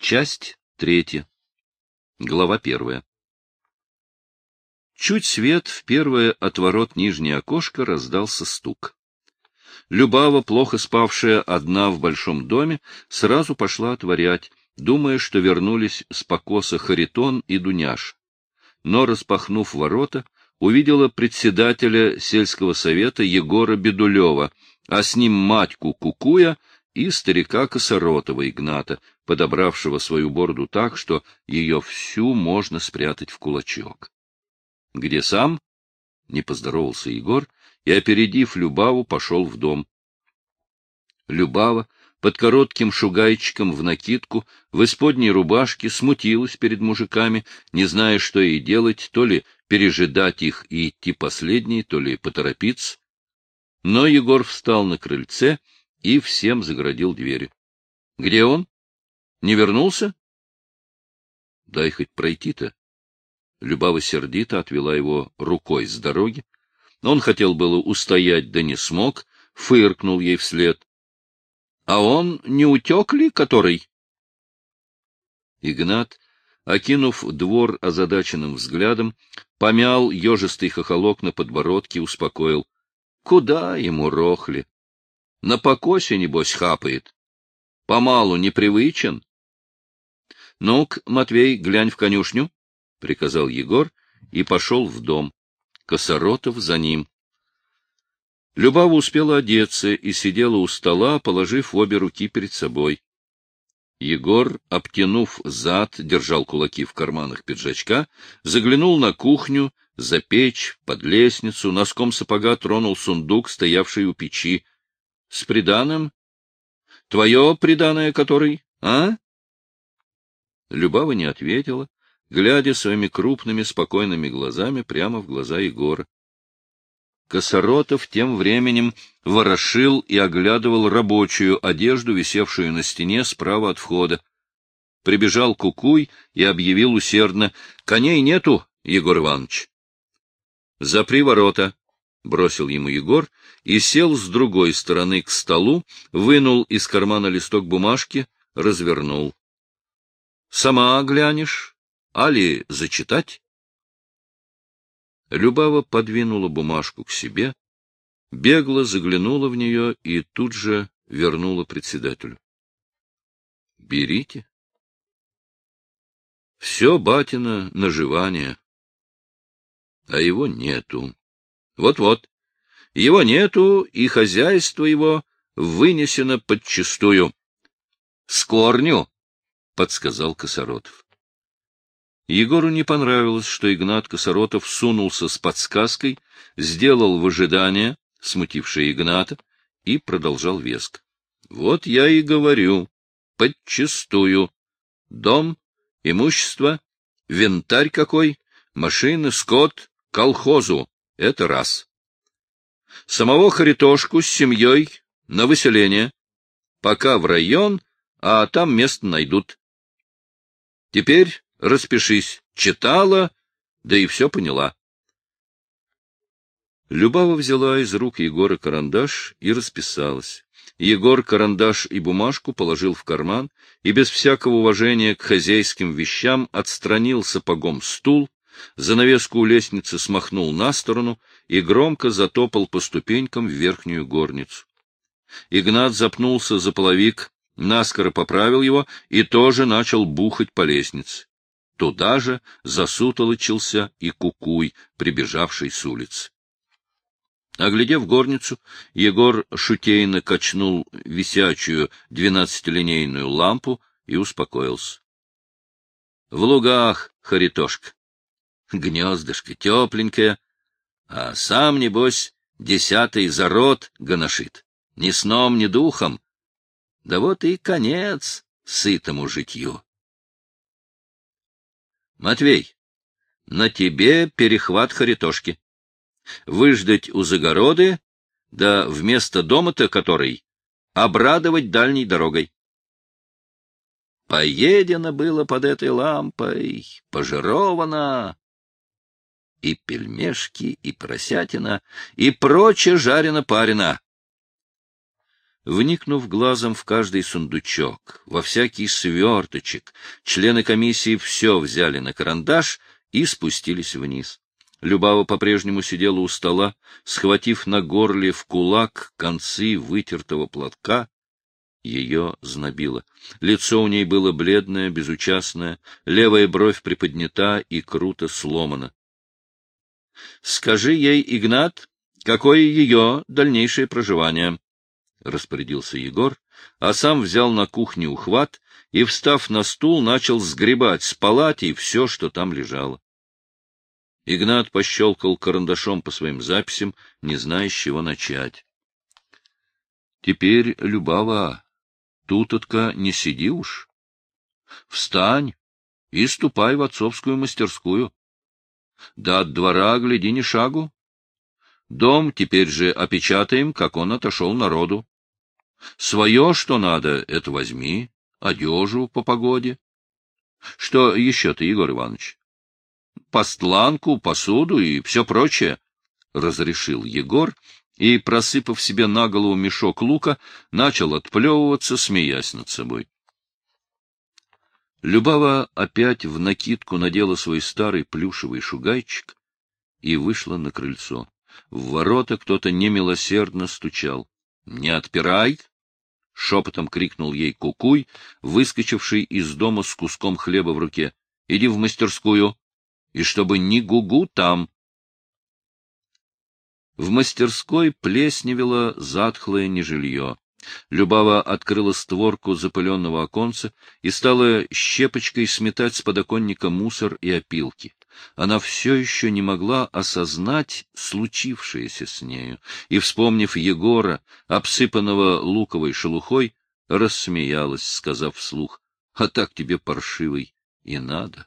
Часть третья. Глава первая. Чуть свет в первое от ворот нижнее окошко раздался стук. Любава, плохо спавшая одна в большом доме, сразу пошла отворять, думая, что вернулись с покоса Харитон и Дуняш. Но, распахнув ворота, увидела председателя сельского совета Егора Бедулева, а с ним матьку Кукуя и старика Косоротова Игната, подобравшего свою бороду так, что ее всю можно спрятать в кулачок. — Где сам? — не поздоровался Егор и, опередив Любаву, пошел в дом. Любава под коротким шугайчиком в накидку, в исподней рубашке, смутилась перед мужиками, не зная, что ей делать, то ли пережидать их и идти последней, то ли поторопиться. Но Егор встал на крыльце и всем загородил двери. — Где он? Не вернулся? — Дай хоть пройти-то. Любава сердито отвела его рукой с дороги. Он хотел было устоять, да не смог, фыркнул ей вслед. — А он не утек ли, который? Игнат, окинув двор озадаченным взглядом, помял ежистый хохолок на подбородке, успокоил. — Куда ему рохли? На покосе, небось, хапает. Помалу непривычен. — Ну-ка, Матвей, глянь в конюшню, — приказал Егор и пошел в дом. Косоротов за ним. Любава успела одеться и сидела у стола, положив обе руки перед собой. Егор, обтянув зад, держал кулаки в карманах пиджачка, заглянул на кухню, за печь, под лестницу, носком сапога тронул сундук, стоявший у печи. — С приданым? — Твое приданое который, а? Любава не ответила, глядя своими крупными спокойными глазами прямо в глаза Егора. Косоротов тем временем ворошил и оглядывал рабочую одежду, висевшую на стене справа от входа. Прибежал Кукуй и объявил усердно. — Коней нету, Егор Иванович. — Запри ворота, — бросил ему Егор и сел с другой стороны к столу, вынул из кармана листок бумажки, развернул. — Сама глянешь, али зачитать? Любава подвинула бумажку к себе, бегло заглянула в нее и тут же вернула председателю. — Берите. — Все, батина, наживание. А его нету. Вот-вот. Его нету, и хозяйство его вынесено подчистую. — С корню, — подсказал Косоротов. Егору не понравилось, что Игнат Косоротов сунулся с подсказкой, сделал выжидание, смутившее Игната, и продолжал веск. — Вот я и говорю, подчистую. Дом, имущество, винтарь какой, машины, скот, колхозу — это раз. Самого Харитошку с семьей на выселение. Пока в район, а там место найдут. Теперь Распишись. Читала, да и все поняла. Любава взяла из рук Егора карандаш и расписалась. Егор карандаш и бумажку положил в карман и без всякого уважения к хозяйским вещам отстранил сапогом стул, занавеску у лестницы смахнул на сторону и громко затопал по ступенькам в верхнюю горницу. Игнат запнулся за половик, наскоро поправил его и тоже начал бухать по лестнице. Туда же засутолочился и кукуй, прибежавший с улицы. Оглядев горницу, Егор шутейно качнул висячую двенадцатилинейную лампу и успокоился. — В лугах, Харитошка, гнездышко тепленькое, а сам, небось, десятый зарод гоношит, ни сном, ни духом. Да вот и конец сытому житью. Матвей, на тебе перехват харитошки. Выждать у загороды, да вместо дома-то который обрадовать дальней дорогой. Поедено было под этой лампой, пожировано. И пельмешки, и просятина, и прочее жарено-парено. Вникнув глазом в каждый сундучок, во всякий сверточек, члены комиссии все взяли на карандаш и спустились вниз. Любава по-прежнему сидела у стола, схватив на горле в кулак концы вытертого платка. Ее знобило. Лицо у ней было бледное, безучастное, левая бровь приподнята и круто сломана. — Скажи ей, Игнат, какое ее дальнейшее проживание? — распорядился Егор, а сам взял на кухне ухват и, встав на стул, начал сгребать с палати все, что там лежало. Игнат пощелкал карандашом по своим записям, не зная, с чего начать. — Теперь, Любава, тутотка не сиди уж. Встань и ступай в отцовскую мастерскую. Да от двора гляди ни шагу. Дом теперь же опечатаем, как он отошел народу. Свое, что надо, это возьми, одежу по погоде. Что еще-то, Егор Иванович? постланку, посуду и все прочее, — разрешил Егор, и, просыпав себе на голову мешок лука, начал отплевываться, смеясь над собой. Любава опять в накидку надела свой старый плюшевый шугайчик и вышла на крыльцо. В ворота кто-то немилосердно стучал. — Не отпирай! — шепотом крикнул ей Кукуй, выскочивший из дома с куском хлеба в руке. — Иди в мастерскую и чтобы ни гугу там. В мастерской плесневело затхлое нежилье. Любава открыла створку запыленного оконца и стала щепочкой сметать с подоконника мусор и опилки. Она все еще не могла осознать случившееся с нею, и, вспомнив Егора, обсыпанного луковой шелухой, рассмеялась, сказав вслух, — А так тебе, паршивый, и надо.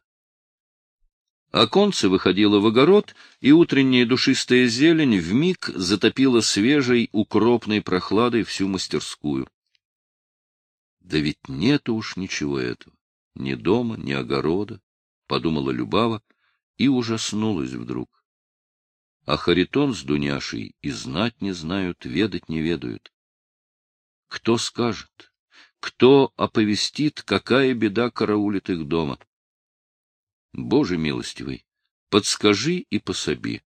Оконце выходило в огород, и утренняя душистая зелень вмиг затопила свежей, укропной прохладой всю мастерскую. Да ведь нету уж ничего этого, ни дома, ни огорода, — подумала Любава и ужаснулась вдруг. А Харитон с Дуняшей и знать не знают, ведать не ведают. Кто скажет, кто оповестит, какая беда караулит их дома? Боже милостивый, подскажи и пособи.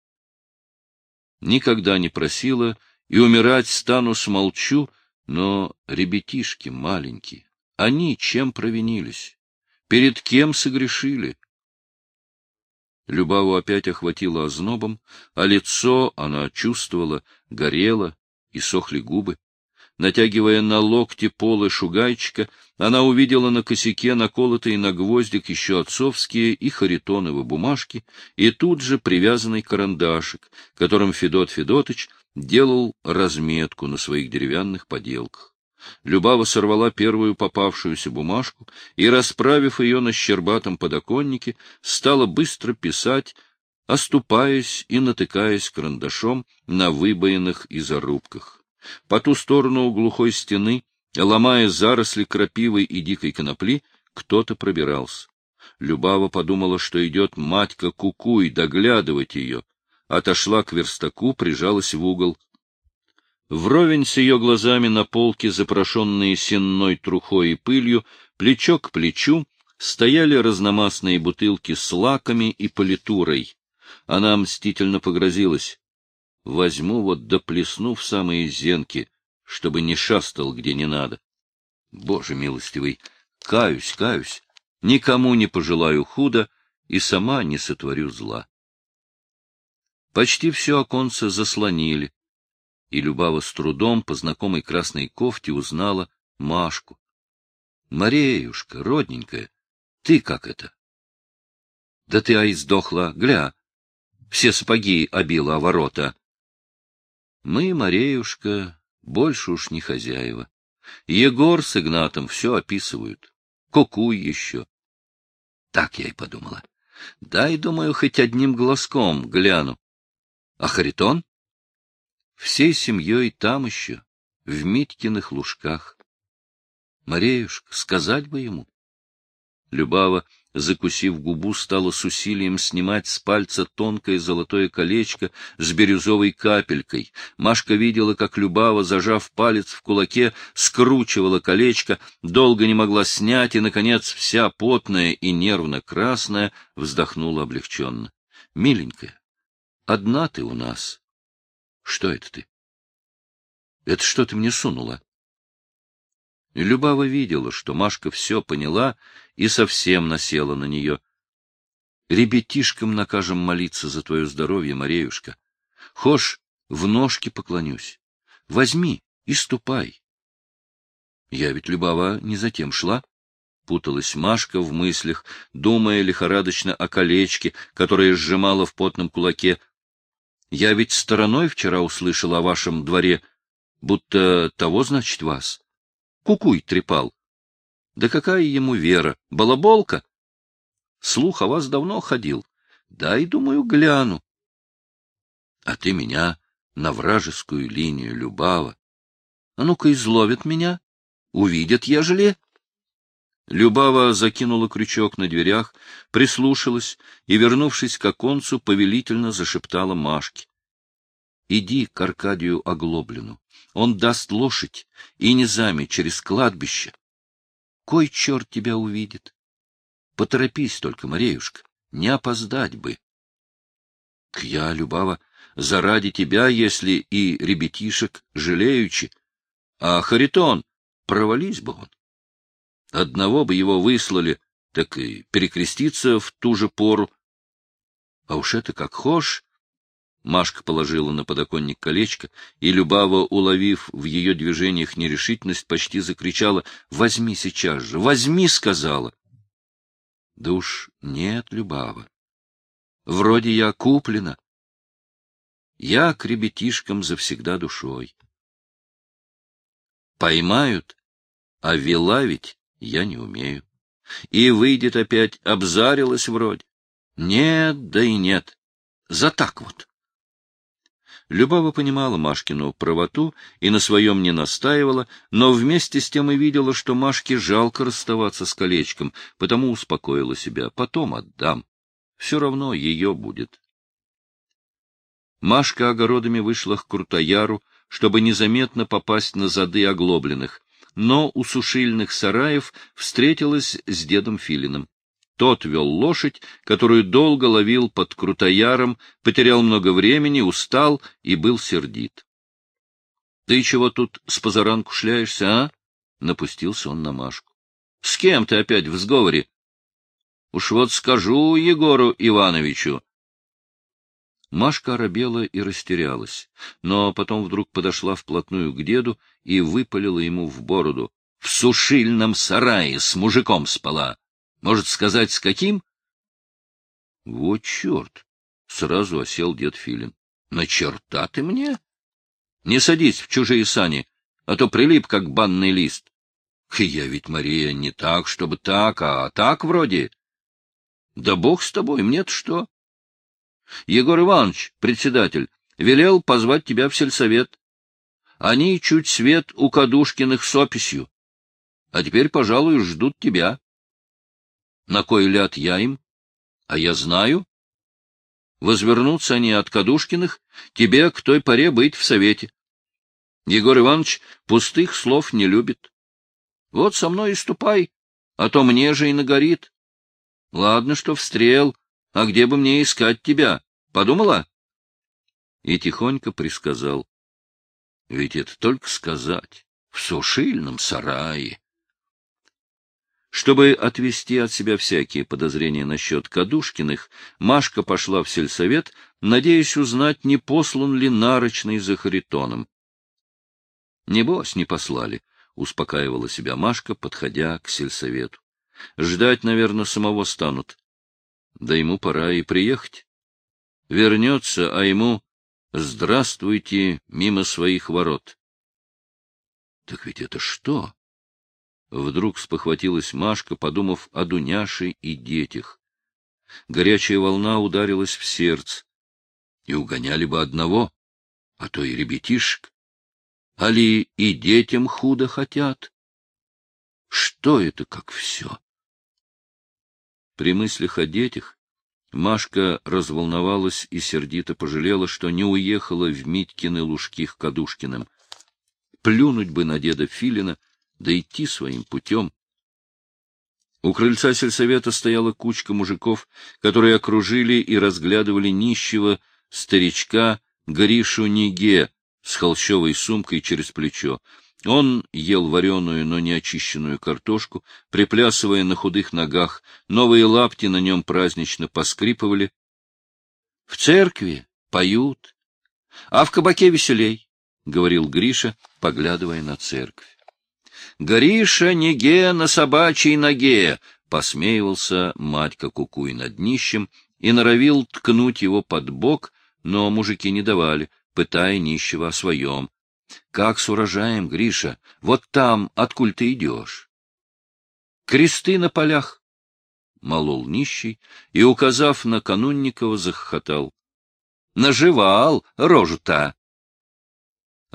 Никогда не просила, и умирать стану смолчу, но ребятишки маленькие, они чем провинились? Перед кем согрешили? Любаву опять охватило ознобом, а лицо, она чувствовала, горело, и сохли губы. Натягивая на локти полы шугайчика, она увидела на косяке наколотые на гвоздик еще отцовские и харитоновы бумажки, и тут же привязанный карандашик, которым Федот Федотыч делал разметку на своих деревянных поделках. Любава сорвала первую попавшуюся бумажку и, расправив ее на щербатом подоконнике, стала быстро писать, оступаясь и натыкаясь карандашом на выбоинах и зарубках. По ту сторону глухой стены, ломая заросли крапивы и дикой конопли, кто-то пробирался. Любава подумала, что идет матька Кукуй доглядывать ее. Отошла к верстаку, прижалась в угол. Вровень с ее глазами на полке, запрошенные сенной трухой и пылью, плечо к плечу, стояли разномастные бутылки с лаками и политурой. Она мстительно погрозилась. Возьму вот да плесну в самые зенки, чтобы не шастал где не надо. Боже милостивый, каюсь, каюсь, никому не пожелаю худо и сама не сотворю зла. Почти все оконце заслонили, и Любава с трудом по знакомой красной кофте узнала Машку. — Мареюшка, родненькая, ты как это? — Да ты, ай, сдохла, гля, все сапоги обила о ворота. Мы, Мареюшка, больше уж не хозяева. Егор с Игнатом все описывают. Кукуй еще. Так я и подумала. Дай, думаю, хоть одним глазком гляну. А Харитон? Всей семьей там еще, в Митькиных лужках. Мареюшка, сказать бы ему. Любава, закусив губу, стала с усилием снимать с пальца тонкое золотое колечко с бирюзовой капелькой. Машка видела, как Любава, зажав палец в кулаке, скручивала колечко, долго не могла снять, и, наконец, вся потная и нервно-красная вздохнула облегченно. — Миленькая, одна ты у нас. — Что это ты? — Это что ты мне сунула? Любава видела, что Машка все поняла и совсем насела на нее. — Ребятишкам накажем молиться за твое здоровье, Мареюшка. Хошь, в ножки поклонюсь. Возьми и ступай. Я ведь, Любава, не затем шла. Путалась Машка в мыслях, думая лихорадочно о колечке, которое сжимала в потном кулаке. Я ведь стороной вчера услышала о вашем дворе, будто того, значит, вас кукуй трепал. Да какая ему вера? Балаболка? Слух о вас давно ходил. Дай, думаю, гляну. А ты меня на вражескую линию, Любава. А ну-ка изловят меня. Увидят, ежели... Любава закинула крючок на дверях, прислушалась и, вернувшись к оконцу, повелительно зашептала Машке. — Иди к Аркадию Оглоблину. Он даст лошадь и низами через кладбище. Кой черт тебя увидит? Поторопись только, Мареюшка, не опоздать бы. Я, Любава, заради тебя, если и ребятишек, жалеючи. А Харитон, провались бы он. Одного бы его выслали, так и перекреститься в ту же пору. А уж это как хошь, Машка положила на подоконник колечко, и Любава, уловив в ее движениях нерешительность, почти закричала «Возьми сейчас же! Возьми!» — сказала. Да уж нет, Любава. Вроде я куплена. Я к ребятишкам завсегда душой. Поймают, а вела ведь я не умею. И выйдет опять, обзарилась вроде. Нет, да и нет. За так вот. Любава понимала Машкину правоту и на своем не настаивала, но вместе с тем и видела, что Машке жалко расставаться с колечком, потому успокоила себя. Потом отдам. Все равно ее будет. Машка огородами вышла к Крутояру, чтобы незаметно попасть на зады оглобленных, но у сушильных сараев встретилась с дедом Филиным. Тот вел лошадь, которую долго ловил под крутояром, потерял много времени, устал и был сердит. — Ты чего тут с позаранку шляешься, а? — напустился он на Машку. — С кем ты опять в сговоре? — Уж вот скажу Егору Ивановичу. Машка оробела и растерялась, но потом вдруг подошла вплотную к деду и выпалила ему в бороду. — В сушильном сарае с мужиком спала. Может сказать, с каким? — Вот черт! — сразу осел дед Филин. — На черта ты мне? Не садись в чужие сани, а то прилип, как банный лист. Я ведь, Мария, не так, чтобы так, а так вроде. Да бог с тобой, мне-то что? Егор Иванович, председатель, велел позвать тебя в сельсовет. Они чуть свет у Кадушкиных с описью. А теперь, пожалуй, ждут тебя. На кой ляд я им? А я знаю. Возвернутся они от Кадушкиных, тебе к той поре быть в совете. Егор Иванович пустых слов не любит. Вот со мной и ступай, а то мне же и нагорит. Ладно, что встрел, а где бы мне искать тебя? Подумала? И тихонько присказал. Ведь это только сказать, в сушильном сарае. Чтобы отвести от себя всякие подозрения насчет Кадушкиных, Машка пошла в сельсовет, надеясь узнать, не послан ли нарочный за Харитоном. — Небось, не послали, — успокаивала себя Машка, подходя к сельсовету. — Ждать, наверное, самого станут. Да ему пора и приехать. Вернется, а ему «Здравствуйте» мимо своих ворот. — Так ведь это что? Вдруг спохватилась Машка, подумав о Дуняше и детях. Горячая волна ударилась в сердце. И угоняли бы одного, а то и ребятишек. Али и детям худо хотят? Что это как все? При мыслях о детях Машка разволновалась и сердито пожалела, что не уехала в Митькины лужки к Кадушкиным. Плюнуть бы на деда Филина, да идти своим путем. У крыльца сельсовета стояла кучка мужиков, которые окружили и разглядывали нищего старичка Гришу Ниге с холщовой сумкой через плечо. Он ел вареную, но не очищенную картошку, приплясывая на худых ногах, новые лапти на нем празднично поскрипывали. — В церкви поют, а в кабаке веселей, — говорил Гриша, поглядывая на церковь. Гриша неге на собачьей ноге! — посмеивался Матька Кукуй над нищим и норовил ткнуть его под бок, но мужики не давали, пытая нищего о своем. — Как с урожаем, Гриша? Вот там, откуль ты идешь? — Кресты на полях! — молол нищий и, указав на Канунникова, захохотал. — Наживал рожу-то!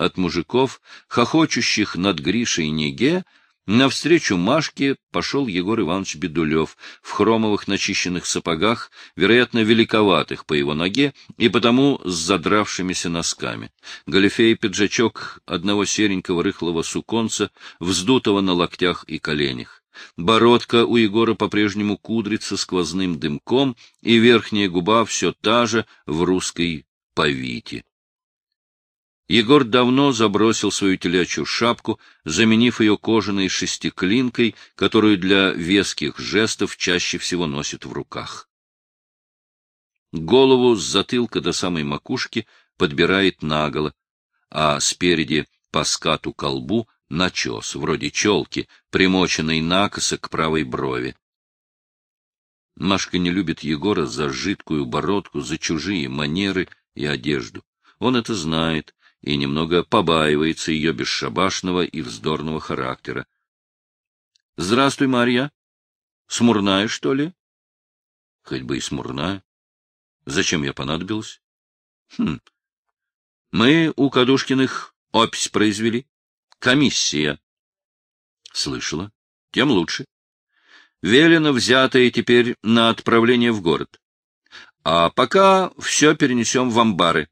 от мужиков, хохочущих над Гришей Неге, навстречу Машке пошел Егор Иванович Бедулев в хромовых начищенных сапогах, вероятно, великоватых по его ноге и потому с задравшимися носками. Галифей пиджачок одного серенького рыхлого суконца, вздутого на локтях и коленях. Бородка у Егора по-прежнему кудрится сквозным дымком, и верхняя губа все та же в русской повите. Егор давно забросил свою телячью шапку, заменив ее кожаной шестиклинкой, которую для веских жестов чаще всего носит в руках. Голову с затылка до самой макушки подбирает наголо, а спереди по скату колбу начес, вроде челки, примоченной накосо к правой брови. Машка не любит Егора за жидкую бородку, за чужие манеры и одежду. Он это знает и немного побаивается ее бесшабашного и вздорного характера. — Здравствуй, Марья. Смурная, что ли? — Хоть бы и смурная. Зачем я понадобилась? — Хм. Мы у Кадушкиных опись произвели. Комиссия. — Слышала. Тем лучше. Велено взятое теперь на отправление в город. А пока все перенесем в амбары.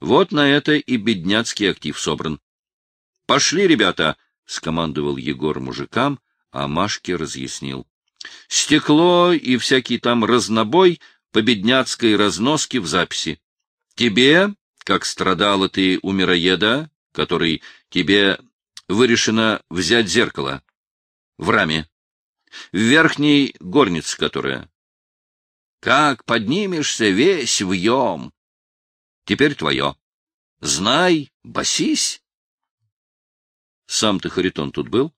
Вот на это и бедняцкий актив собран. — Пошли, ребята! — скомандовал Егор мужикам, а Машке разъяснил. — Стекло и всякий там разнобой по бедняцкой разноске в записи. Тебе, как страдала ты у мироеда, который тебе вырешено взять зеркало в раме, в верхней горнице которая. Как поднимешься, весь вьем, Теперь твое. Знай, басись. Сам ты, Харитон, тут был?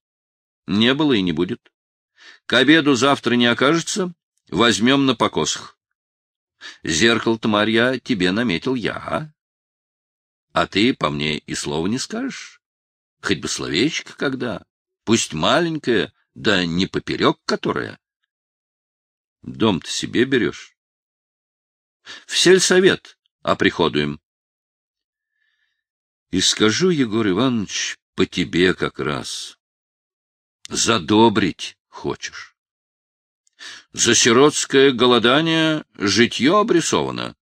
Не было и не будет. К обеду завтра не окажется, возьмем на покосах. Зеркало-то, Марья, тебе наметил я. А ты по мне и слова не скажешь. Хоть бы словечко когда. Пусть маленькое, да не поперек которое. Дом-то себе берешь. В сельсовет оприходуем. И скажу, Егор Иванович, по тебе как раз. Задобрить хочешь. За сиротское голодание житье обрисовано.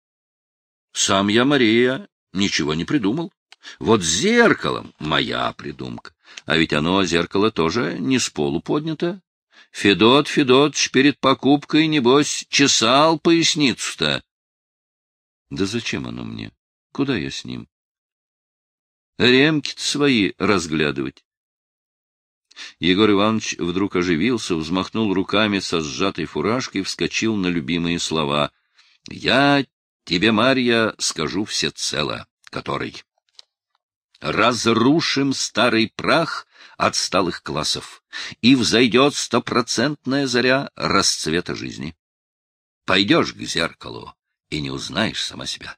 Сам я, Мария, ничего не придумал. Вот зеркалом моя придумка. А ведь оно, зеркало, тоже не с полу поднято. Федот Федотч перед покупкой, небось, чесал поясницу-то. Да зачем оно мне? Куда я с ним? Ремки-то свои разглядывать. Егор Иванович вдруг оживился, взмахнул руками со сжатой фуражкой, вскочил на любимые слова. — Я тебе, Марья, скажу всецело, который. Разрушим старый прах отсталых классов, и взойдет стопроцентная заря расцвета жизни. Пойдешь к зеркалу, и не узнаешь сама себя.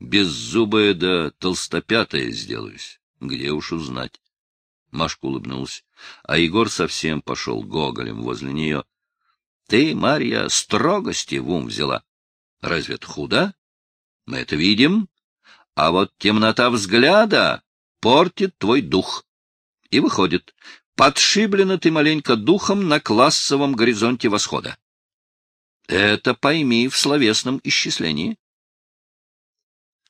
Беззубая да толстопятая сделаюсь. Где уж узнать? Машка улыбнулась, а Егор совсем пошел гоголем возле нее. — Ты, Марья, строгости в ум взяла. Разве это худо? Мы это видим. А вот темнота взгляда портит твой дух. И выходит, подшиблена ты маленько духом на классовом горизонте восхода. Это пойми в словесном исчислении.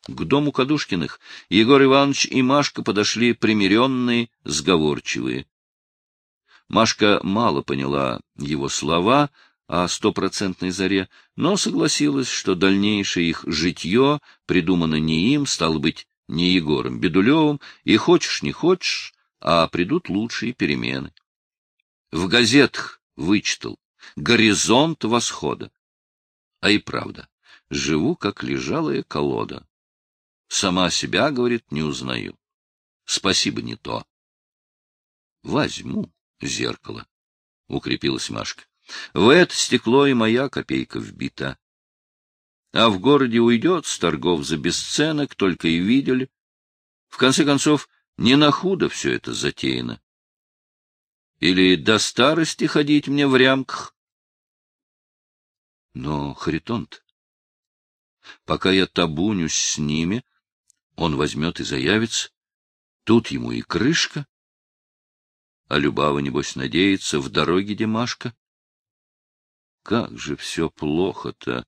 К дому Кадушкиных Егор Иванович и Машка подошли примиренные, сговорчивые. Машка мало поняла его слова о стопроцентной заре, но согласилась, что дальнейшее их житье придумано не им, стало быть, не Егором Бедулевым, и хочешь не хочешь, а придут лучшие перемены. В газетах вычитал «Горизонт восхода». А и правда, живу, как лежалая колода. Сама себя, говорит, не узнаю. Спасибо, не то. Возьму зеркало, — укрепилась Машка. В это стекло и моя копейка вбита. А в городе уйдет с торгов за бесценок, только и видели. В конце концов, не на худо все это затеяно. Или до старости ходить мне в рямках? Но, Харитонт, пока я табунюсь с ними, он возьмет и заявится. Тут ему и крышка. А Любава, небось, надеется, в дороге Димашка. Как же все плохо-то!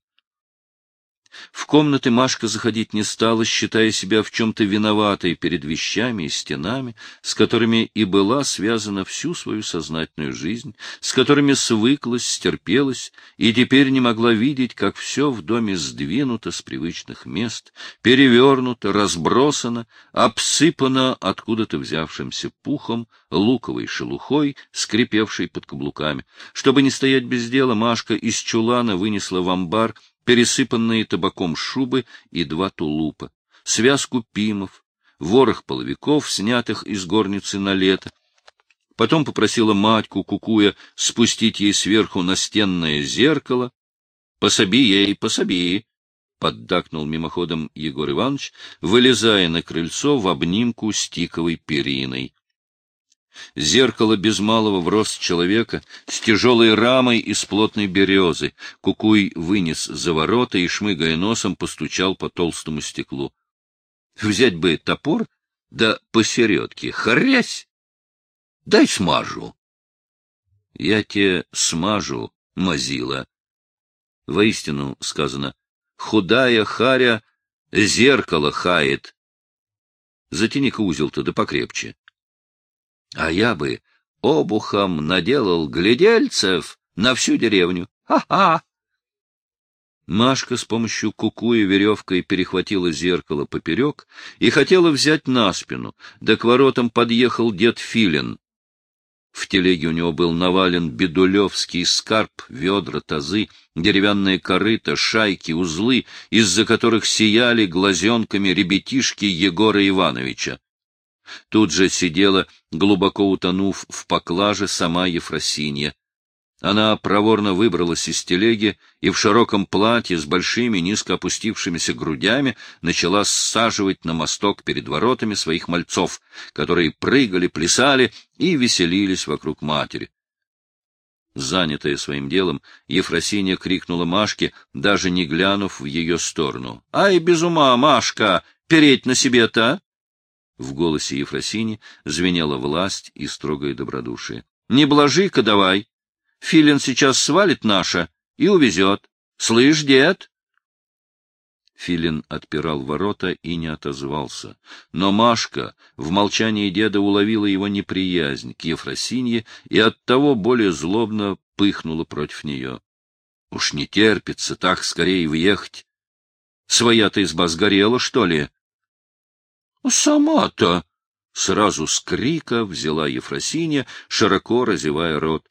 В комнаты Машка заходить не стала, считая себя в чем-то виноватой перед вещами и стенами, с которыми и была связана всю свою сознательную жизнь, с которыми свыклась, стерпелась, и теперь не могла видеть, как все в доме сдвинуто с привычных мест, перевернуто, разбросано, обсыпано откуда-то взявшимся пухом, луковой шелухой, скрипевшей под каблуками. Чтобы не стоять без дела, Машка из чулана вынесла в амбар пересыпанные табаком шубы и два тулупа, связку пимов, ворох половиков, снятых из горницы на лето. Потом попросила матьку Кукуя спустить ей сверху настенное зеркало. — Пособи ей, пособи! — поддакнул мимоходом Егор Иванович, вылезая на крыльцо в обнимку с тиковой периной. Зеркало без малого в рост человека, с тяжелой рамой из плотной березы. Кукуй вынес за ворота и, шмыгая носом, постучал по толстому стеклу. Взять бы топор, да посередке, хрясь! Дай смажу. Я тебе смажу, мазила. Воистину сказано, худая харя зеркало хает. Затяни-ка узел-то да покрепче. А я бы обухом наделал глядельцев на всю деревню. Ха-ха! Машка с помощью кукуя веревкой перехватила зеркало поперек и хотела взять на спину, да к воротам подъехал дед Филин. В телеге у него был навален бедулевский скарб, ведра, тазы, деревянные корыта, шайки, узлы, из-за которых сияли глазенками ребятишки Егора Ивановича. Тут же сидела, глубоко утонув в поклаже, сама Ефросинья. Она проворно выбралась из телеги и в широком платье с большими низко опустившимися грудями начала саживать на мосток перед воротами своих мальцов, которые прыгали, плясали и веселились вокруг матери. Занятая своим делом, Ефросинья крикнула Машке, даже не глянув в ее сторону. — Ай, без ума, Машка! Переть на себе-то! В голосе Ефросини звенела власть и строгое добродушие. — Не блажи-ка давай! Филин сейчас свалит наша и увезет. Слышь, дед? Филин отпирал ворота и не отозвался. Но Машка в молчании деда уловила его неприязнь к Ефросинье и оттого более злобно пыхнула против нее. Уж не терпится так скорее въехать. Своя-то изба сгорела, что ли? — Сама-то! — сразу с крика взяла Ефросинья, широко разевая рот.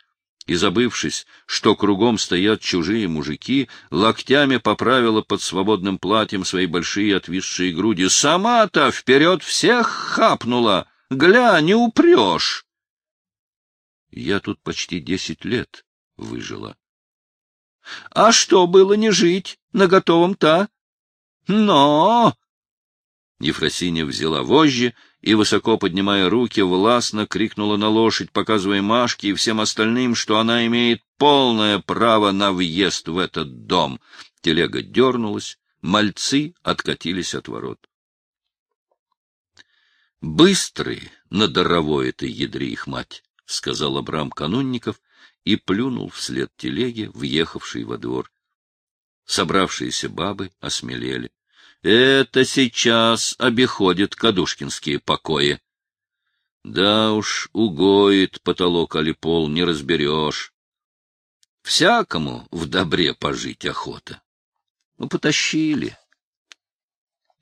И, забывшись, что кругом стоят чужие мужики, локтями поправила под свободным платьем свои большие отвисшие груди. «Сама-то вперед всех хапнула! Гля, не упрешь!» Я тут почти десять лет выжила. — А что было не жить на готовом-то? — Но! Ефросинья взяла вожжи и, высоко поднимая руки, властно крикнула на лошадь, показывая Машке и всем остальным, что она имеет полное право на въезд в этот дом. Телега дернулась, мальцы откатились от ворот. Быстрый на даровой этой ядре их мать, сказал Абрам Канунников и плюнул вслед телеге, въехавшей во двор. Собравшиеся бабы осмелели. — Это сейчас обиходит Кадушкинские покои. Да уж, угоит потолок али пол, не разберешь. Всякому в добре пожить охота. Ну, потащили.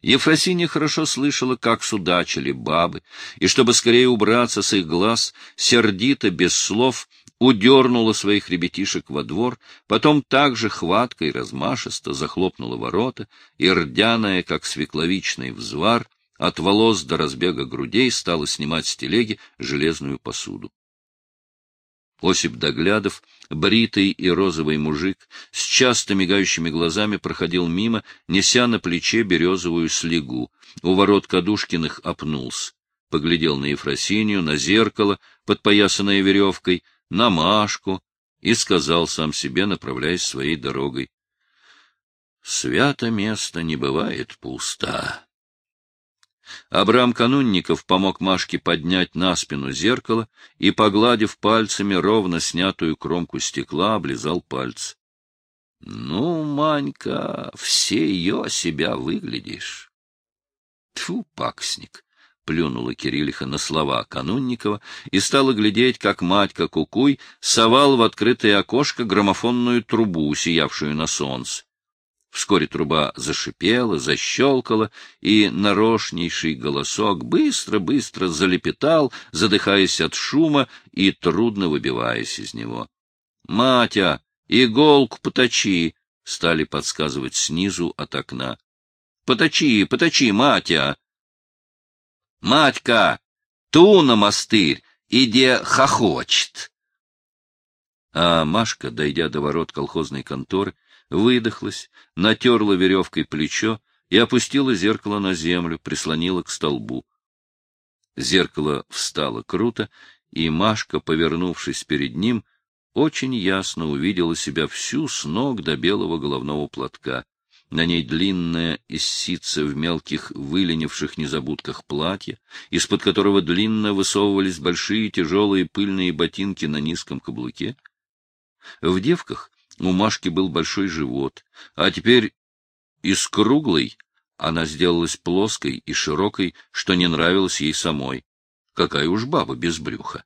Ефросинья хорошо слышала, как судачили бабы, и, чтобы скорее убраться с их глаз, сердито, без слов, удернула своих ребятишек во двор, потом также хватко и размашисто захлопнула ворота, и, рдяная, как свекловичный взвар, от волос до разбега грудей стала снимать с телеги железную посуду. Осип Доглядов, бритый и розовый мужик, с часто мигающими глазами проходил мимо, неся на плече березовую слегу. У ворот Кадушкиных опнулся. Поглядел на Ефросинью, на зеркало, подпоясанное веревкой, на Машку, и сказал сам себе, направляясь своей дорогой. — Свято место не бывает пусто. Абрам Канунников помог Машке поднять на спину зеркало и, погладив пальцами ровно снятую кромку стекла, облизал пальцы. — Ну, Манька, все ее себя выглядишь. — Тьфу, паксник! — плюнула Кириллиха на слова Канунникова и стала глядеть, как матька Кукуй совал в открытое окошко граммофонную трубу, сиявшую на солнце. Вскоре труба зашипела, защелкала, и нарошнейший голосок быстро-быстро залепетал, задыхаясь от шума и трудно выбиваясь из него. — Матя, иголку поточи! — стали подсказывать снизу от окна. — Поточи, поточи, Матя! — Матька, ту на мастырь, иди хохочет! А Машка, дойдя до ворот колхозной конторы, выдохлась, натерла веревкой плечо и опустила зеркало на землю, прислонила к столбу. Зеркало встало круто, и Машка, повернувшись перед ним, очень ясно увидела себя всю с ног до белого головного платка. На ней длинное из в мелких выленивших незабудках платье, из-под которого длинно высовывались большие тяжелые пыльные ботинки на низком каблуке. В девках у Машки был большой живот, а теперь из круглой она сделалась плоской и широкой, что не нравилось ей самой. Какая уж баба без брюха.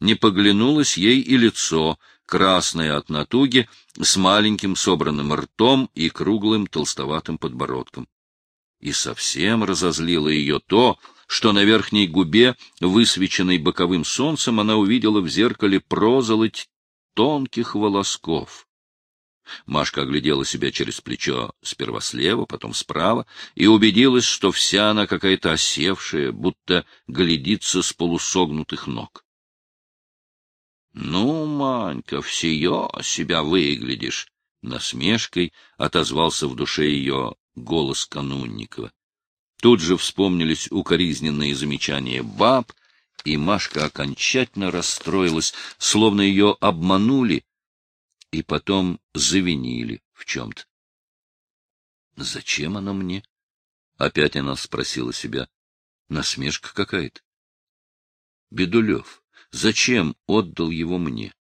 Не поглянулось ей и лицо, красное от натуги, с маленьким собранным ртом и круглым толстоватым подбородком. И совсем разозлило ее то, что на верхней губе, высвеченной боковым солнцем, она увидела в зеркале прозолоть тонких волосков. Машка оглядела себя через плечо сперва слева, потом справа, и убедилась, что вся она какая-то осевшая, будто глядится с полусогнутых ног. — Ну, Манька, всеё себя выглядишь! — насмешкой отозвался в душе ее голос Канунникова. Тут же вспомнились укоризненные замечания баб, и Машка окончательно расстроилась, словно ее обманули и потом завинили в чем-то. «Зачем оно мне?» — опять она спросила себя. «Насмешка какая-то». «Бедулев, зачем отдал его мне?»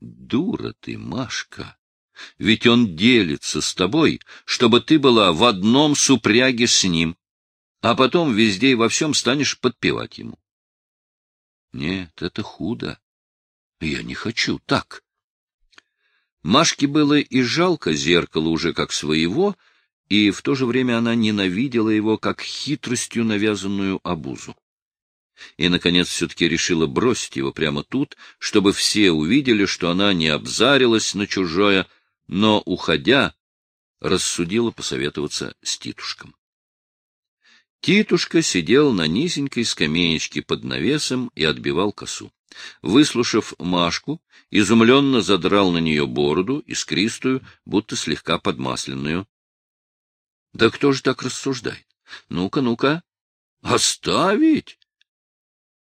«Дура ты, Машка!» Ведь он делится с тобой, чтобы ты была в одном супряге с ним а потом везде и во всем станешь подпевать ему. Нет, это худо. Я не хочу так. Машке было и жалко зеркало уже как своего, и в то же время она ненавидела его как хитростью навязанную обузу. И, наконец, все-таки решила бросить его прямо тут, чтобы все увидели, что она не обзарилась на чужое, но, уходя, рассудила посоветоваться с Титушком. Титушка сидел на низенькой скамеечке под навесом и отбивал косу. Выслушав Машку, изумленно задрал на нее бороду, искристую, будто слегка подмасленную. — Да кто же так рассуждает? Ну-ка, ну-ка. Оставить?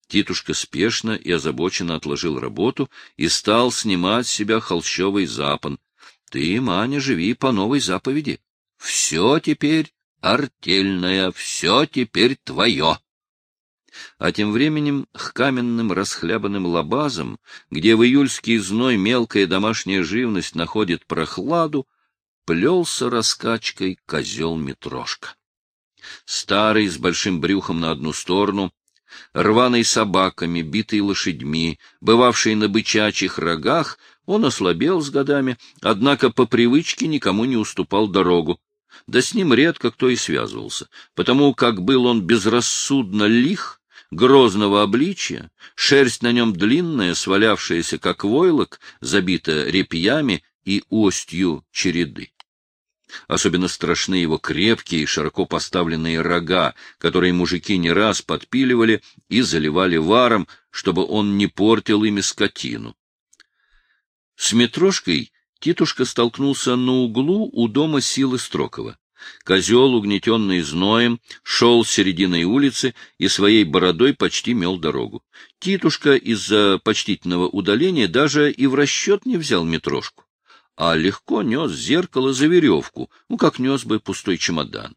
Титушка спешно и озабоченно отложил работу и стал снимать с себя холщовый запон. — Ты, Маня, живи по новой заповеди. Все теперь артельная, все теперь твое. А тем временем к каменным расхлябанным лабазам, где в июльский зной мелкая домашняя живность находит прохладу, плелся раскачкой козел Митрошка. Старый, с большим брюхом на одну сторону, рваный собаками, битый лошадьми, бывавший на бычачьих рогах, он ослабел с годами, однако по привычке никому не уступал дорогу. Да с ним редко кто и связывался, потому как был он безрассудно лих, грозного обличия, шерсть на нем длинная, свалявшаяся, как войлок, забита репьями и остью череды. Особенно страшны его крепкие и широко поставленные рога, которые мужики не раз подпиливали и заливали варом, чтобы он не портил ими скотину. С метрошкой Титушка столкнулся на углу у дома Силы Строкова. Козел, угнетенный зноем, шел с серединой улицы и своей бородой почти мел дорогу. Титушка из-за почтительного удаления даже и в расчет не взял метрошку, а легко нес зеркало за веревку, ну, как нес бы пустой чемодан.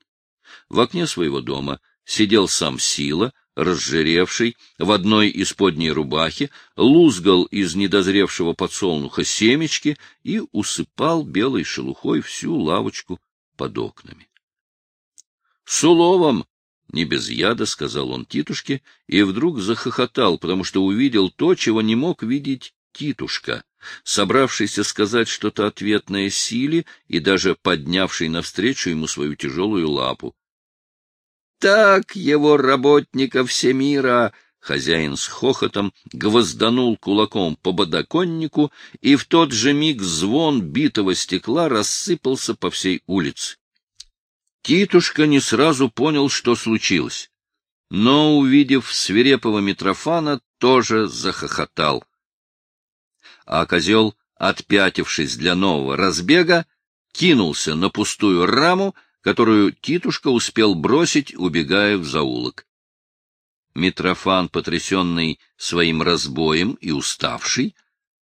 В окне своего дома сидел сам Сила, разжиревший, в одной из подней рубахи, лузгал из недозревшего подсолнуха семечки и усыпал белой шелухой всю лавочку под окнами. — С уловом! — не без яда, — сказал он Титушке, и вдруг захохотал, потому что увидел то, чего не мог видеть Титушка, собравшийся сказать что-то ответное силе и даже поднявший навстречу ему свою тяжелую лапу. Так его работника всемира! Хозяин с хохотом гвозданул кулаком по подоконнику, и в тот же миг звон битого стекла рассыпался по всей улице. Титушка не сразу понял, что случилось, но, увидев свирепого Митрофана, тоже захохотал. А козел, отпятившись для нового разбега, кинулся на пустую раму, которую Титушка успел бросить, убегая в заулок. Митрофан, потрясенный своим разбоем и уставший,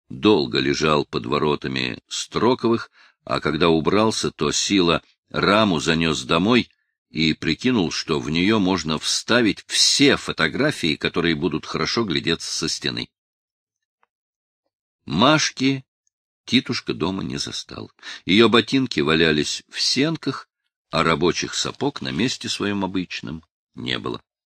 долго лежал под воротами Строковых, а когда убрался, то сила раму занес домой и прикинул, что в нее можно вставить все фотографии, которые будут хорошо глядеться со стены. Машки Титушка дома не застал. Ее ботинки валялись в сенках, а рабочих сапог на месте своем обычном не было.